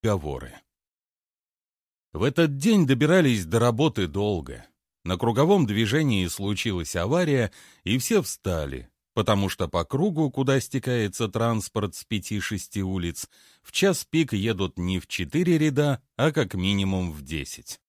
переговоры. В этот день добирались до работы долго. На круговом движении случилась авария, и все встали, потому что по кругу, куда стекается транспорт с пяти-шести улиц, в час пик едут не в четыре ряда, а как минимум в десять.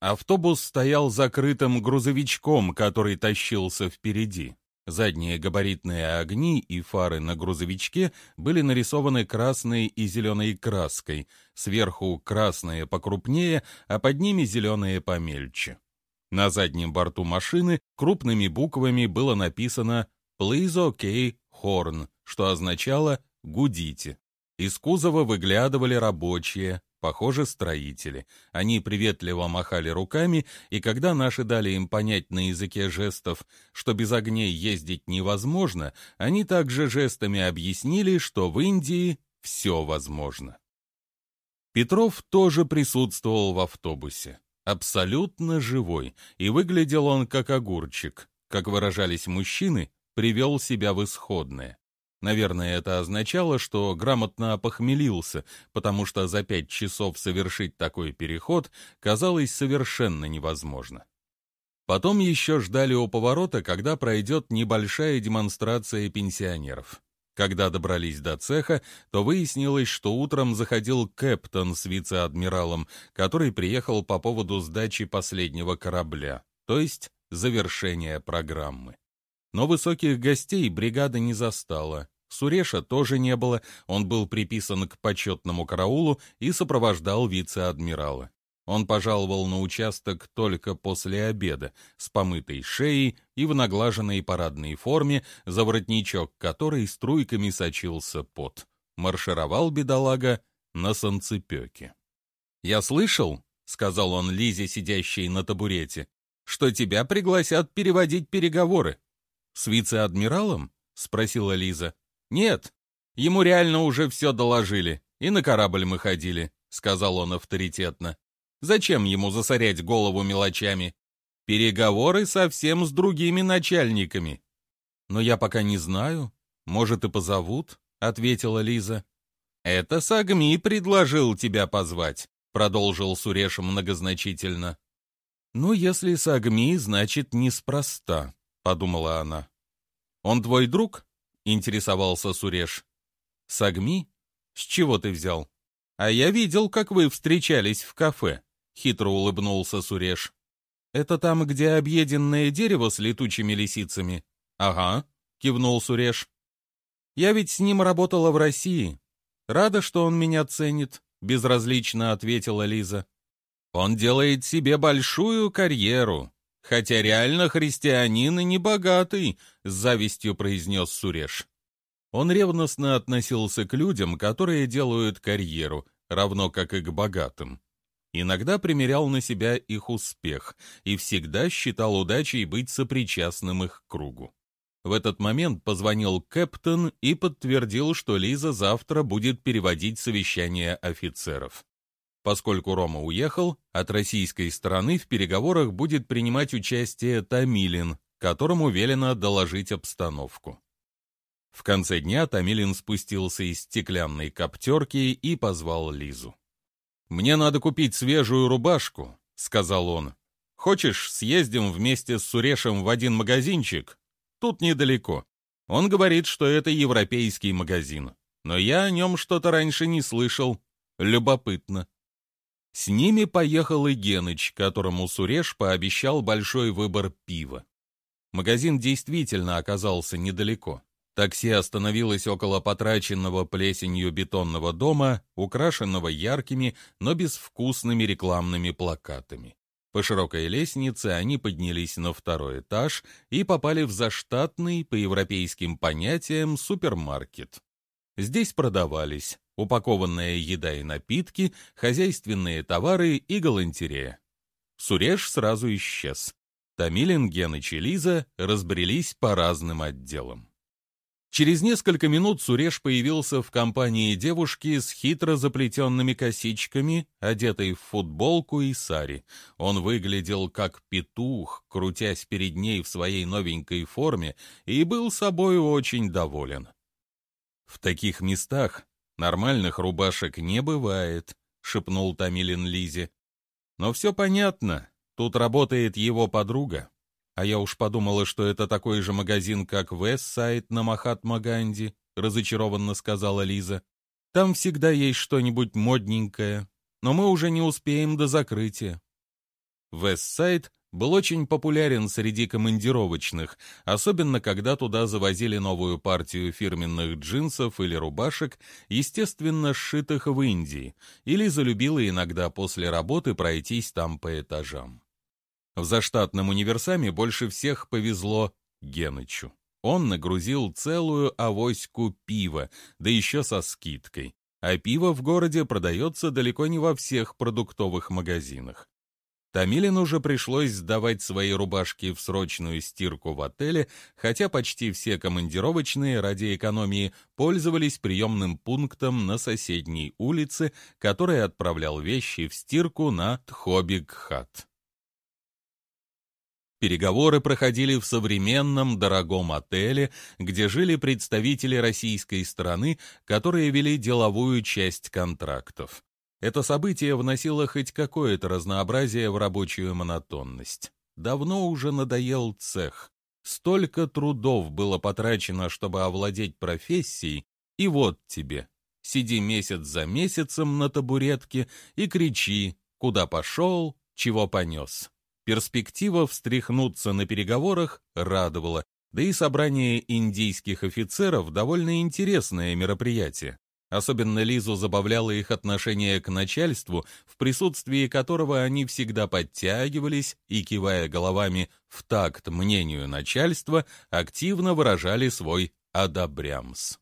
Автобус стоял закрытым грузовичком, который тащился впереди. Задние габаритные огни и фары на грузовичке были нарисованы красной и зеленой краской, сверху красные покрупнее, а под ними зеленые помельче. На заднем борту машины крупными буквами было написано «Please OK Horn», что означало «гудите». Из кузова выглядывали рабочие, Похоже, строители. Они приветливо махали руками, и когда наши дали им понять на языке жестов, что без огней ездить невозможно, они также жестами объяснили, что в Индии все возможно. Петров тоже присутствовал в автобусе. Абсолютно живой, и выглядел он как огурчик. Как выражались мужчины, привел себя в исходное. Наверное, это означало, что грамотно опохмелился, потому что за пять часов совершить такой переход казалось совершенно невозможно. Потом еще ждали у поворота, когда пройдет небольшая демонстрация пенсионеров. Когда добрались до цеха, то выяснилось, что утром заходил Кэптон с вице-адмиралом, который приехал по поводу сдачи последнего корабля, то есть завершения программы. Но высоких гостей бригада не застала. Суреша тоже не было, он был приписан к почетному караулу и сопровождал вице-адмирала. Он пожаловал на участок только после обеда, с помытой шеей и в наглаженной парадной форме, за воротничок которой струйками сочился пот. Маршировал бедолага на санцепёке. «Я слышал», — сказал он Лизе, сидящей на табурете, «что тебя пригласят переводить переговоры». «С вице-адмиралом?» — спросила Лиза. «Нет, ему реально уже все доложили, и на корабль мы ходили», — сказал он авторитетно. «Зачем ему засорять голову мелочами? Переговоры совсем с другими начальниками». «Но я пока не знаю. Может, и позовут?» — ответила Лиза. «Это Сагми предложил тебя позвать», — продолжил Суреш многозначительно. «Ну, если Сагми, значит, неспроста», — подумала она. «Он твой друг?» — интересовался Суреш. «Сагми? С чего ты взял?» «А я видел, как вы встречались в кафе», — хитро улыбнулся Суреш. «Это там, где объеденное дерево с летучими лисицами?» «Ага», — кивнул Суреш. «Я ведь с ним работала в России. Рада, что он меня ценит», — безразлично ответила Лиза. «Он делает себе большую карьеру», хотя реально христианин и не богатый», — с завистью произнес Суреш. Он ревностно относился к людям, которые делают карьеру, равно как и к богатым. Иногда примерял на себя их успех и всегда считал удачей быть сопричастным их кругу. В этот момент позвонил Кэптон и подтвердил, что Лиза завтра будет переводить совещание офицеров. Поскольку Рома уехал, от российской стороны в переговорах будет принимать участие Тамилин, которому велено доложить обстановку. В конце дня Тамилин спустился из стеклянной коптерки и позвал Лизу. «Мне надо купить свежую рубашку», — сказал он. «Хочешь, съездим вместе с Сурешем в один магазинчик? Тут недалеко. Он говорит, что это европейский магазин. Но я о нем что-то раньше не слышал. Любопытно». С ними поехал и Геныч, которому Суреш пообещал большой выбор пива. Магазин действительно оказался недалеко. Такси остановилось около потраченного плесенью бетонного дома, украшенного яркими, но безвкусными рекламными плакатами. По широкой лестнице они поднялись на второй этаж и попали в заштатный, по европейским понятиям, супермаркет. Здесь продавались упакованная еда и напитки, хозяйственные товары и галантерея. Суреш сразу исчез. Тамилин, Геныч и Лиза разбрелись по разным отделам. Через несколько минут Суреш появился в компании девушки с хитро заплетенными косичками, одетой в футболку и сари. Он выглядел как петух, крутясь перед ней в своей новенькой форме, и был собой очень доволен. В таких местах нормальных рубашек не бывает, шепнул Тамилин Лизе. «Но все понятно. Тут работает его подруга. А я уж подумала, что это такой же магазин, как Вестсайд на Махатма-Ганди», разочарованно сказала Лиза. «Там всегда есть что-нибудь модненькое, но мы уже не успеем до закрытия». Вестсайд был очень популярен среди командировочных, особенно когда туда завозили новую партию фирменных джинсов или рубашек, естественно, сшитых в Индии, или залюбила иногда после работы пройтись там по этажам. В заштатном универсаме больше всех повезло Генычу. Он нагрузил целую авоську пива, да еще со скидкой. А пиво в городе продается далеко не во всех продуктовых магазинах. Тамилину уже пришлось сдавать свои рубашки в срочную стирку в отеле, хотя почти все командировочные ради экономии пользовались приемным пунктом на соседней улице, который отправлял вещи в стирку на Тхобик-хат. Переговоры проходили в современном дорогом отеле, где жили представители российской стороны, которые вели деловую часть контрактов. Это событие вносило хоть какое-то разнообразие в рабочую монотонность. Давно уже надоел цех. Столько трудов было потрачено, чтобы овладеть профессией, и вот тебе. Сиди месяц за месяцем на табуретке и кричи, куда пошел, чего понес. Перспектива встряхнуться на переговорах радовала, да и собрание индийских офицеров довольно интересное мероприятие. Особенно Лизу забавляло их отношение к начальству, в присутствии которого они всегда подтягивались и, кивая головами в такт мнению начальства, активно выражали свой «одобрямс».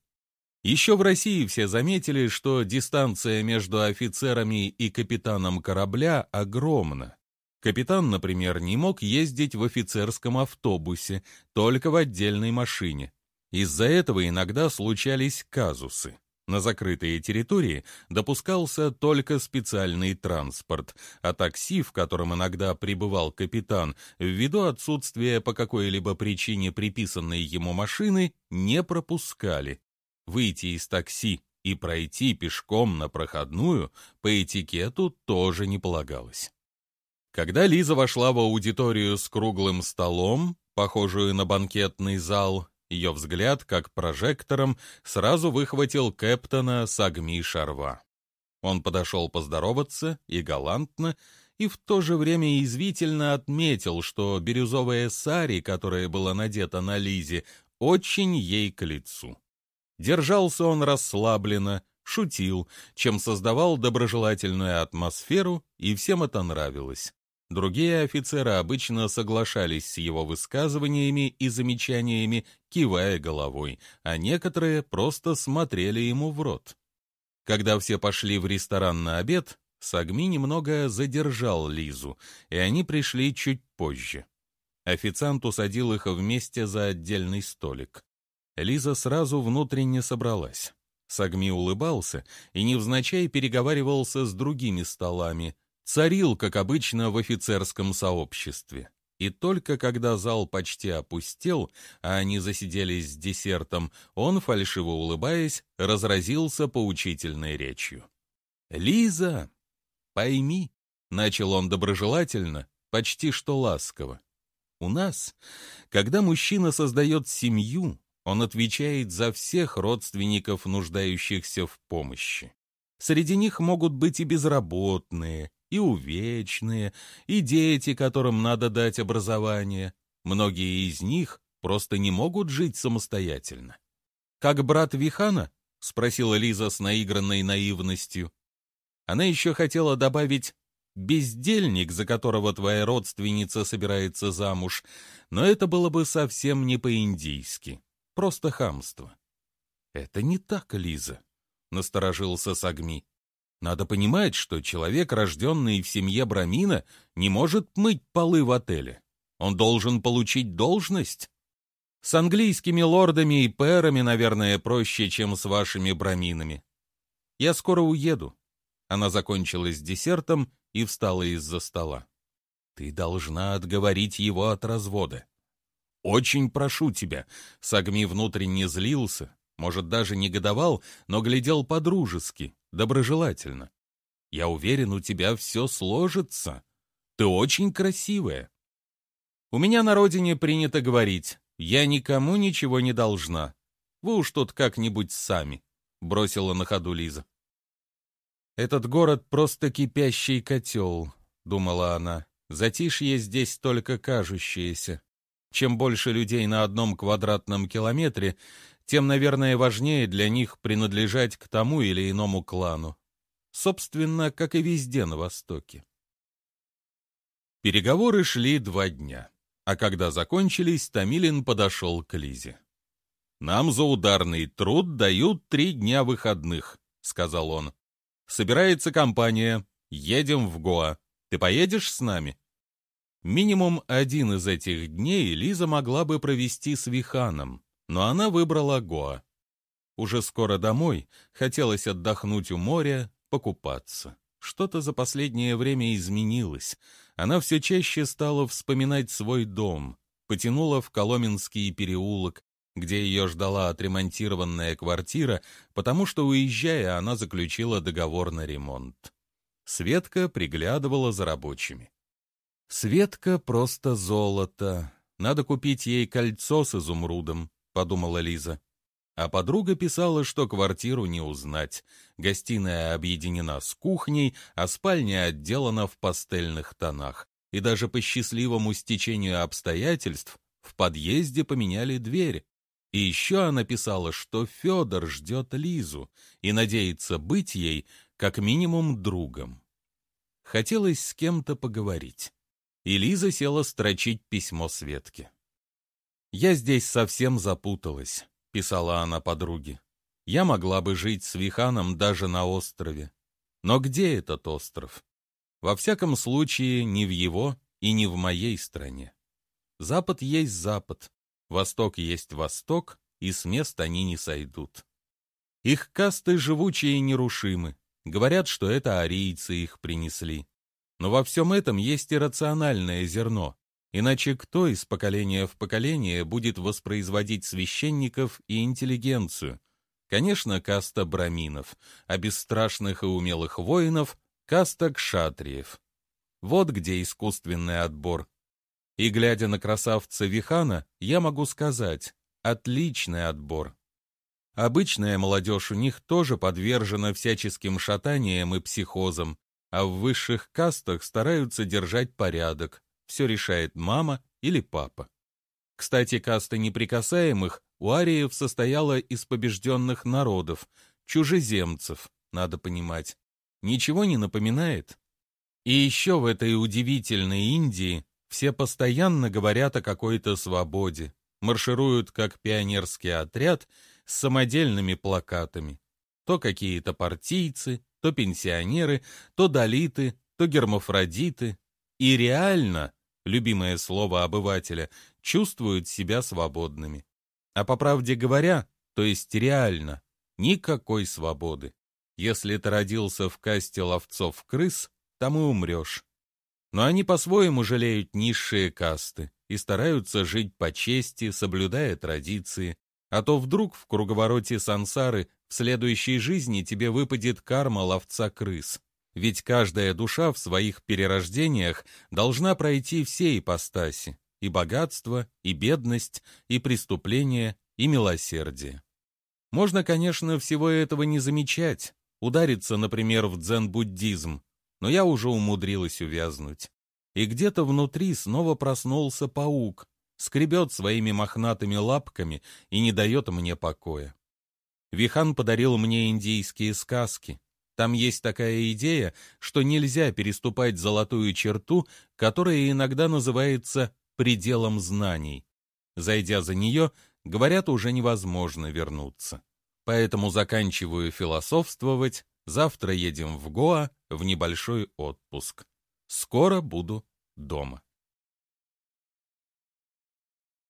Еще в России все заметили, что дистанция между офицерами и капитаном корабля огромна. Капитан, например, не мог ездить в офицерском автобусе, только в отдельной машине. Из-за этого иногда случались казусы. На закрытые территории допускался только специальный транспорт, а такси, в котором иногда прибывал капитан, ввиду отсутствия по какой-либо причине приписанной ему машины, не пропускали. Выйти из такси и пройти пешком на проходную по этикету тоже не полагалось. Когда Лиза вошла в аудиторию с круглым столом, похожую на банкетный зал, ее взгляд, как прожектором, сразу выхватил Кэптона Сагми Шарва. Он подошел поздороваться и галантно, и в то же время извительно отметил, что бирюзовая сари, которая была надета на Лизе, очень ей к лицу. Держался он расслабленно, шутил, чем создавал доброжелательную атмосферу, и всем это нравилось. Другие офицеры обычно соглашались с его высказываниями и замечаниями, кивая головой, а некоторые просто смотрели ему в рот. Когда все пошли в ресторан на обед, Сагми немного задержал Лизу, и они пришли чуть позже. Официант усадил их вместе за отдельный столик. Лиза сразу внутренне собралась. Сагми улыбался и невзначай переговаривался с другими столами, царил, как обычно, в офицерском сообществе. И только когда зал почти опустел, а они засиделись с десертом, он, фальшиво улыбаясь, разразился поучительной речью. «Лиза, пойми», — начал он доброжелательно, почти что ласково, «у нас, когда мужчина создает семью, он отвечает за всех родственников, нуждающихся в помощи. Среди них могут быть и безработные, и увечные, и дети, которым надо дать образование. Многие из них просто не могут жить самостоятельно. «Как брат Вихана?» — спросила Лиза с наигранной наивностью. Она еще хотела добавить «бездельник, за которого твоя родственница собирается замуж», но это было бы совсем не по-индийски, просто хамство. «Это не так, Лиза», — насторожился Сагми. Надо понимать, что человек, рожденный в семье Брамина, не может мыть полы в отеле. Он должен получить должность. С английскими лордами и пэрами, наверное, проще, чем с вашими браминами. Я скоро уеду. Она закончила с десертом и встала из-за стола. Ты должна отговорить его от развода. Очень прошу тебя. Сагми внутренне злился, может, даже негодовал, но глядел по-дружески, доброжелательно. Я уверен, у тебя все сложится. Ты очень красивая. У меня на родине принято говорить, я никому ничего не должна. Вы уж тут как-нибудь сами, — бросила на ходу Лиза. Этот город просто кипящий котел, — думала она. Затишье здесь только кажущееся. Чем больше людей на одном квадратном километре, тем, наверное, важнее для них принадлежать к тому или иному клану. Собственно, как и везде на Востоке. Переговоры шли два дня, а когда закончились, Томилин подошел к Лизе. «Нам за ударный труд дают три дня выходных», — сказал он. «Собирается компания. Едем в Гоа. Ты поедешь с нами?» Минимум один из этих дней Лиза могла бы провести с Виханом, но она выбрала Гоа. Уже скоро домой, хотелось отдохнуть у моря, покупаться. Что-то за последнее время изменилось. Она все чаще стала вспоминать свой дом, потянула в Коломенский переулок, где ее ждала отремонтированная квартира, потому что, уезжая, она заключила договор на ремонт. Светка приглядывала за рабочими. Светка просто золото. Надо купить ей кольцо с изумрудом, подумала Лиза. А подруга писала, что квартиру не узнать. Гостиная объединена с кухней, а спальня отделана в пастельных тонах. И даже по счастливому стечению обстоятельств в подъезде поменяли дверь. И еще она писала, что Федор ждет Лизу и надеется быть ей как минимум другом. Хотелось с кем-то поговорить и Лиза села строчить письмо Светке. «Я здесь совсем запуталась», — писала она подруге. «Я могла бы жить с Виханом даже на острове. Но где этот остров? Во всяком случае, не в его и не в моей стране. Запад есть Запад, Восток есть Восток, и с мест они не сойдут. Их касты живучие и нерушимы. Говорят, что это арийцы их принесли. Но во всем этом есть и рациональное зерно. Иначе кто из поколения в поколение будет воспроизводить священников и интеллигенцию? Конечно, каста браминов, а бесстрашных и умелых воинов — каста кшатриев. Вот где искусственный отбор. И глядя на красавца Вихана, я могу сказать — отличный отбор. Обычная молодежь у них тоже подвержена всяческим шатаниям и психозам, а в высших кастах стараются держать порядок. Все решает мама или папа. Кстати, каста неприкасаемых у ариев состояла из побежденных народов, чужеземцев, надо понимать. Ничего не напоминает? И еще в этой удивительной Индии все постоянно говорят о какой-то свободе, маршируют как пионерский отряд с самодельными плакатами. То какие-то партийцы, то пенсионеры, то долиты, то гермафродиты. И реально, любимое слово обывателя, чувствуют себя свободными. А по правде говоря, то есть реально, никакой свободы. Если ты родился в касте ловцов-крыс, там и умрешь. Но они по-своему жалеют низшие касты и стараются жить по чести, соблюдая традиции, а то вдруг в круговороте сансары в следующей жизни тебе выпадет карма ловца крыс. Ведь каждая душа в своих перерождениях должна пройти все ипостаси — и богатство, и бедность, и преступление, и милосердие. Можно, конечно, всего этого не замечать, удариться, например, в дзен-буддизм, но я уже умудрилась увязнуть. И где-то внутри снова проснулся паук, скребет своими мохнатыми лапками и не дает мне покоя. Вихан подарил мне индийские сказки. Там есть такая идея, что нельзя переступать золотую черту, которая иногда называется пределом знаний. Зайдя за нее, говорят, уже невозможно вернуться. Поэтому заканчиваю философствовать, завтра едем в Гоа в небольшой отпуск. Скоро буду дома.